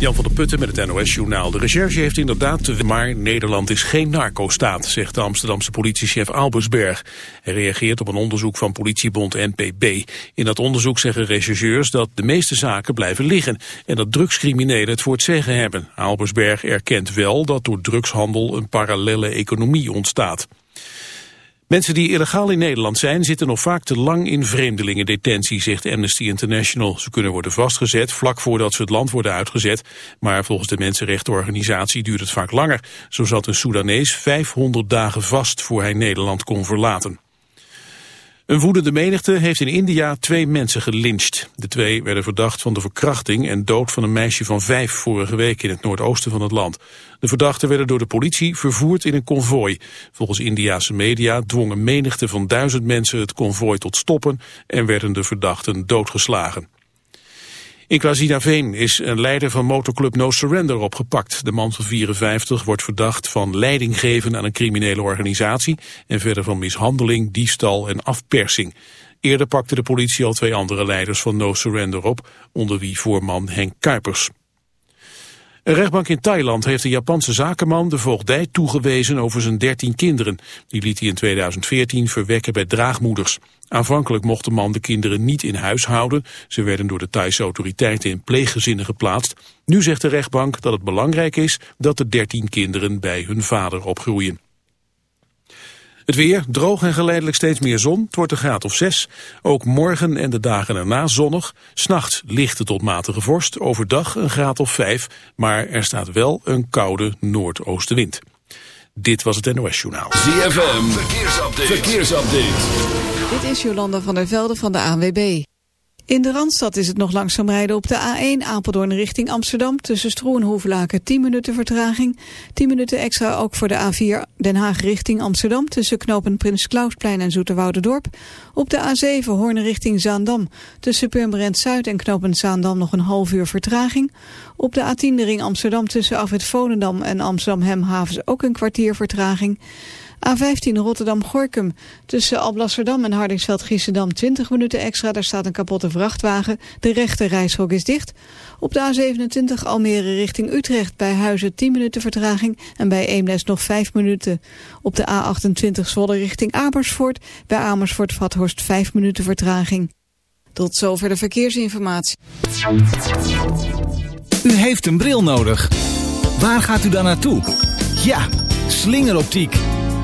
Jan van der Putten met het NOS-journaal. De recherche heeft inderdaad... Maar Nederland is geen narco-staat, zegt de Amsterdamse politiechef Albersberg. Hij reageert op een onderzoek van politiebond NPB. In dat onderzoek zeggen rechercheurs dat de meeste zaken blijven liggen... en dat drugscriminelen het voor het zeggen hebben. Albersberg erkent wel dat door drugshandel een parallelle economie ontstaat. Mensen die illegaal in Nederland zijn zitten nog vaak te lang in vreemdelingendetentie, zegt Amnesty International. Ze kunnen worden vastgezet vlak voordat ze het land worden uitgezet. Maar volgens de mensenrechtenorganisatie duurt het vaak langer. Zo zat een Soedanees 500 dagen vast voor hij Nederland kon verlaten. Een woedende menigte heeft in India twee mensen gelyncht. De twee werden verdacht van de verkrachting en dood van een meisje van vijf vorige week in het noordoosten van het land. De verdachten werden door de politie vervoerd in een konvooi. Volgens Indiase media dwongen menigte van duizend mensen het konvooi tot stoppen en werden de verdachten doodgeslagen. In Klazinaveen is een leider van motorclub No Surrender opgepakt. De man van 54 wordt verdacht van leiding geven aan een criminele organisatie... en verder van mishandeling, diefstal en afpersing. Eerder pakte de politie al twee andere leiders van No Surrender op... onder wie voorman Henk Kuipers. Een rechtbank in Thailand heeft een Japanse zakenman de voogdij toegewezen over zijn dertien kinderen. Die liet hij in 2014 verwekken bij draagmoeders. Aanvankelijk mocht de man de kinderen niet in huis houden. Ze werden door de Thaise autoriteiten in pleeggezinnen geplaatst. Nu zegt de rechtbank dat het belangrijk is dat de dertien kinderen bij hun vader opgroeien. Het weer, droog en geleidelijk steeds meer zon. Het wordt een graad of 6. Ook morgen en de dagen erna zonnig. S'nachts lichte tot matige vorst. Overdag een graad of 5. Maar er staat wel een koude noordoostenwind. Dit was het NOS Journaal. ZFM, verkeersupdate. verkeersupdate. Dit is Jolanda van der Velde van de ANWB. In de Randstad is het nog langzaam rijden op de A1 Apeldoorn richting Amsterdam. Tussen Stroe en Hoevelaken 10 minuten vertraging. 10 minuten extra ook voor de A4 Den Haag richting Amsterdam. Tussen knopen Prins Klausplein en Zoeterwouderdorp. Op de A7 Hoorn richting Zaandam. Tussen Purmerend Zuid en knopen Zaandam nog een half uur vertraging. Op de A10 de ring Amsterdam tussen Afwit Volendam en Amsterdam Hemhavens ook een kwartier vertraging. A15 Rotterdam-Gorkum. Tussen Alblasserdam en Hardingsveld-Giessendam 20 minuten extra. Daar staat een kapotte vrachtwagen. De rechte reishok is dicht. Op de A27 Almere richting Utrecht. Bij Huizen 10 minuten vertraging. En bij Eemnes nog 5 minuten. Op de A28 Zwolle richting Amersfoort. Bij Amersfoort-Vathorst 5 minuten vertraging. Tot zover de verkeersinformatie. U heeft een bril nodig. Waar gaat u dan naartoe? Ja, slingeroptiek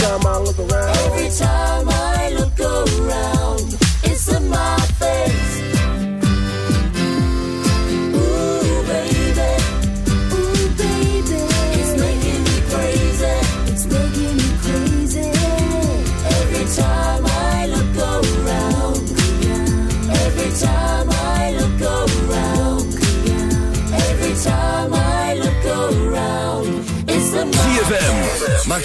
time I look around.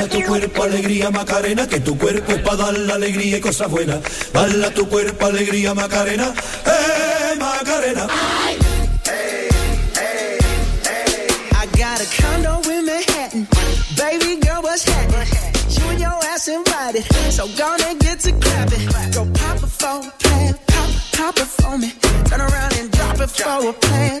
Bala tu cuerpo, alegría, Macarena, que tu cuerpo es para dar la alegría y cosas buenas. Bala tu cuerpo, alegría, Macarena, eh, Macarena. Hey, hey, hey. I got a condo in Manhattan. Baby girl, what's happening? You your ass invited, so gonna get to clapping. Go pop it for a plan, pop, pop it for me. Turn around and drop it for a plan.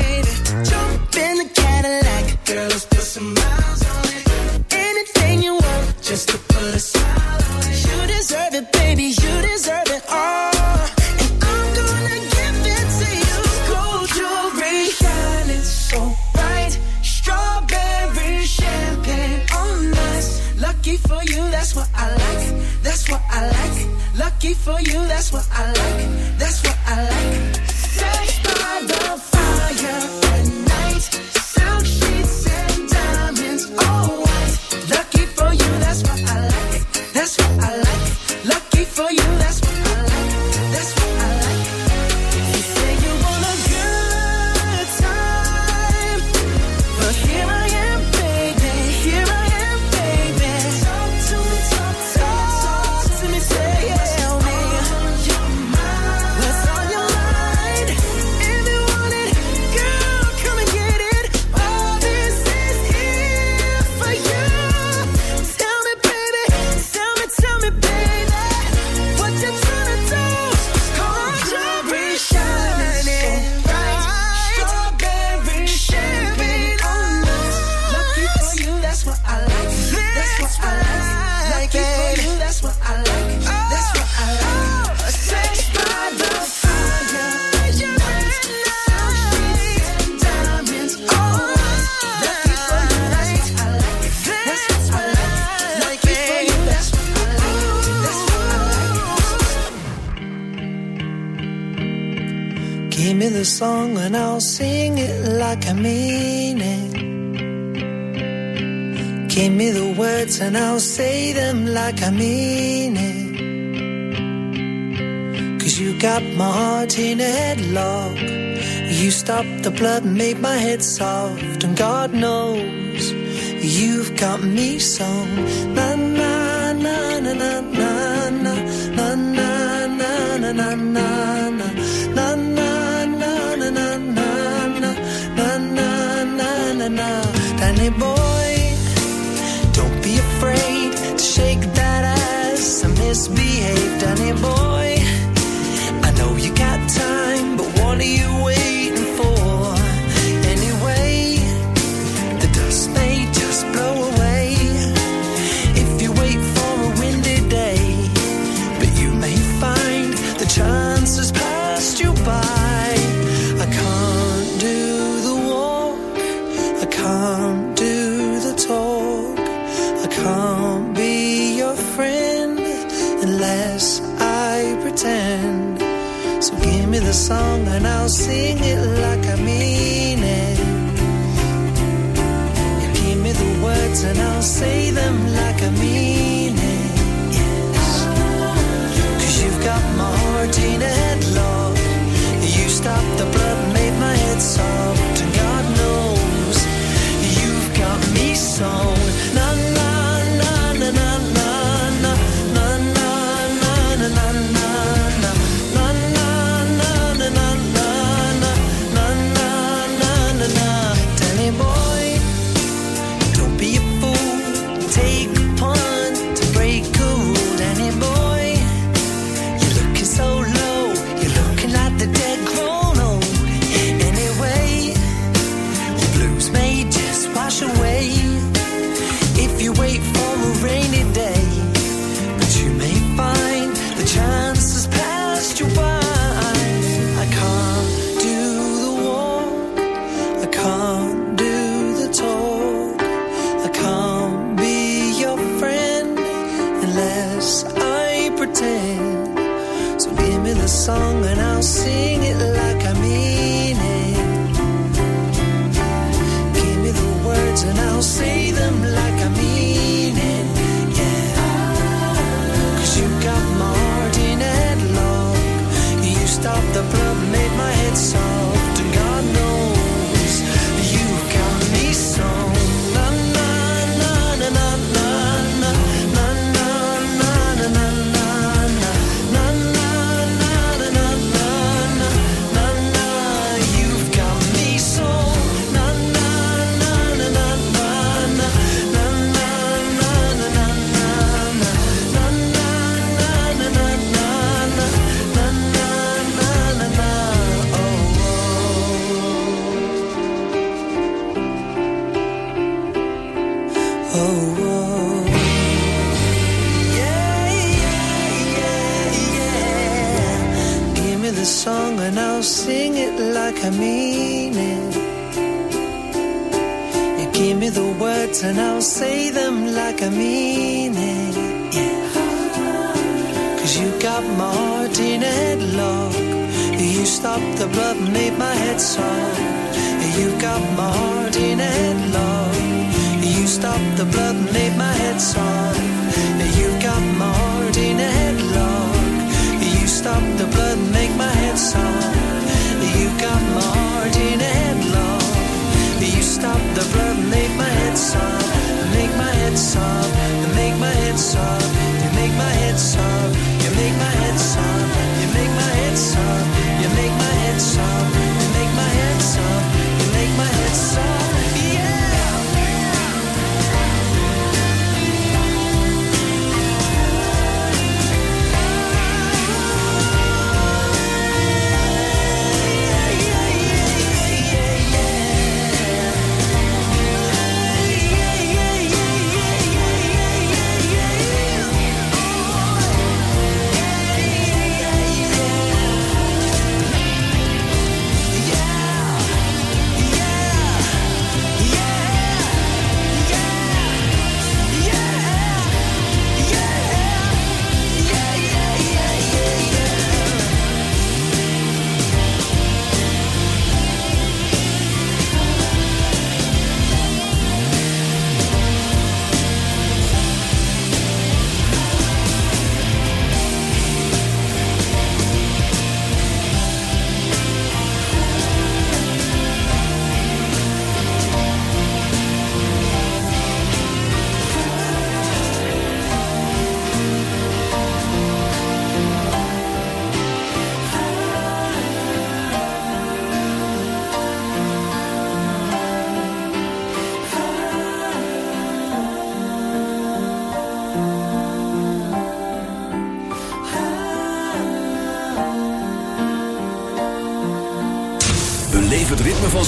mean it. Cause you got my heart in a headlock. You stopped the blood and made my head soft. And God knows you've got me sung. Na na na na na na na na na na na na Misbehaved, Danny boy. I know you got time. a song and I'll sing it like I mean it. You give me the words and I'll say them like I mean it. Cause you've got my heart in it.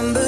remember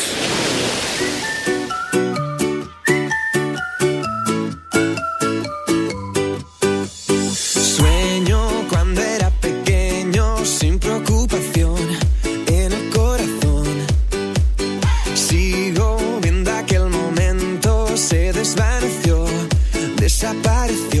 desapareceu.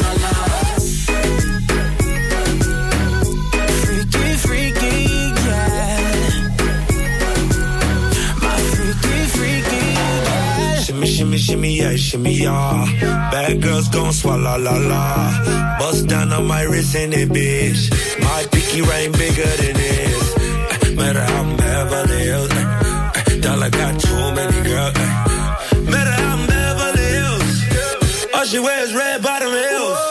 la. shimmy, shimmy, yeah, shimmy, yeah. Bad girls gon' swallow la la. Bust down on my wrist and it, bitch. My picky ring bigger than this. Uh, matter how I'm Beverly Hills. Uh, dollar got too many girls. Uh, matter how I'm Beverly Hills. All she wears red bottom heels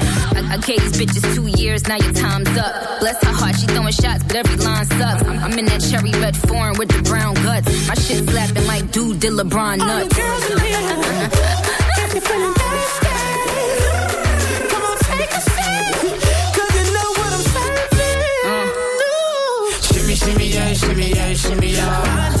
I, I gave these bitches two years. Now your time's up. Bless her heart. She throwing shots, but every line sucks. I'm, I'm in that cherry red foreign with the brown guts. My shit slapping like dude did LeBron nuts. Girls in here, if you're feeling thirsty, come on, take a sip. 'Cause you know what I'm serving. Uh. Shimmy, shimmy, yeah, shimmy, yeah, shimmy, yeah.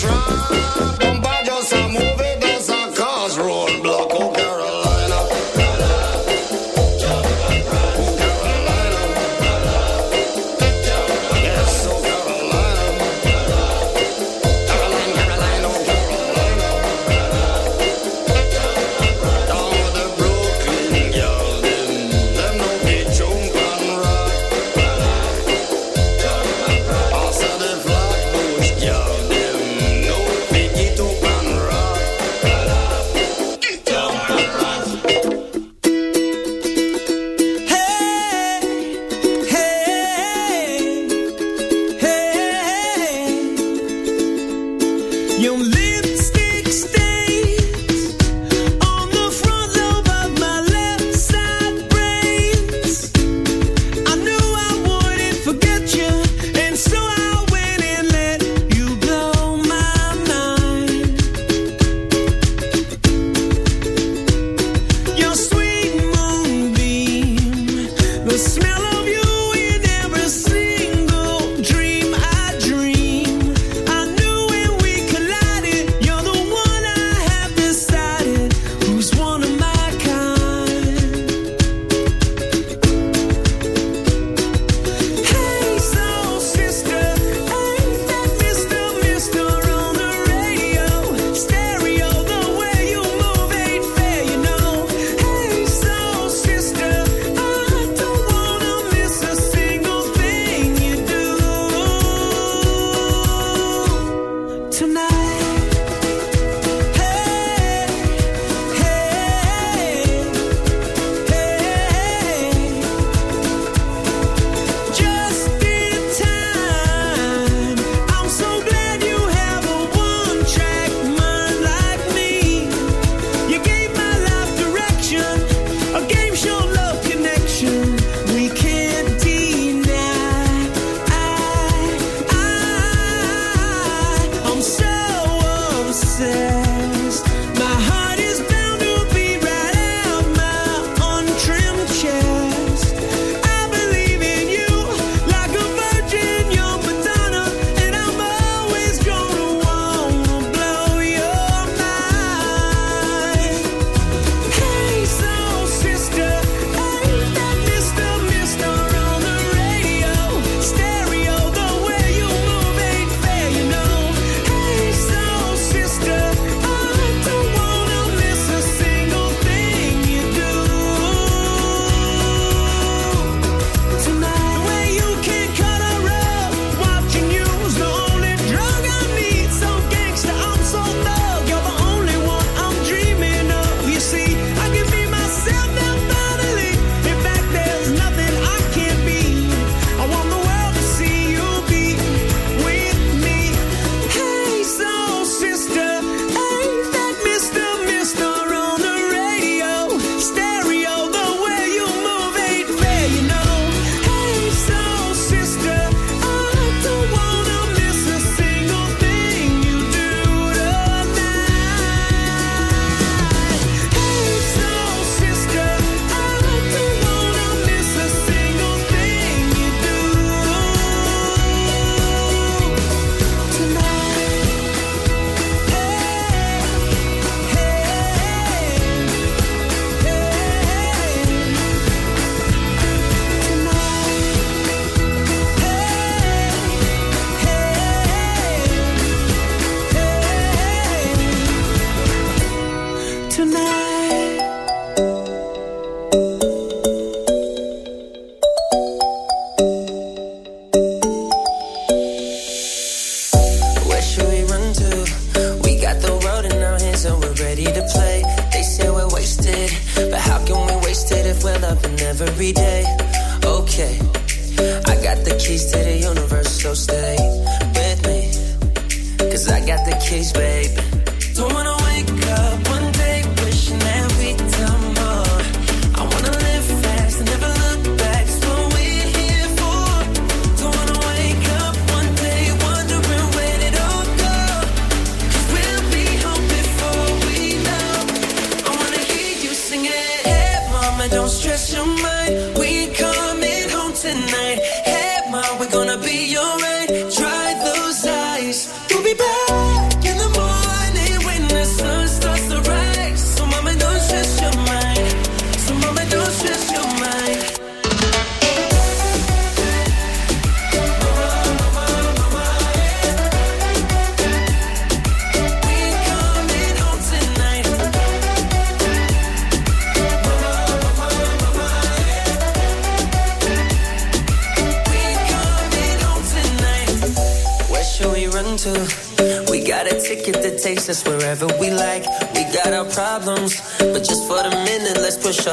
try. Don't buy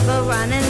river running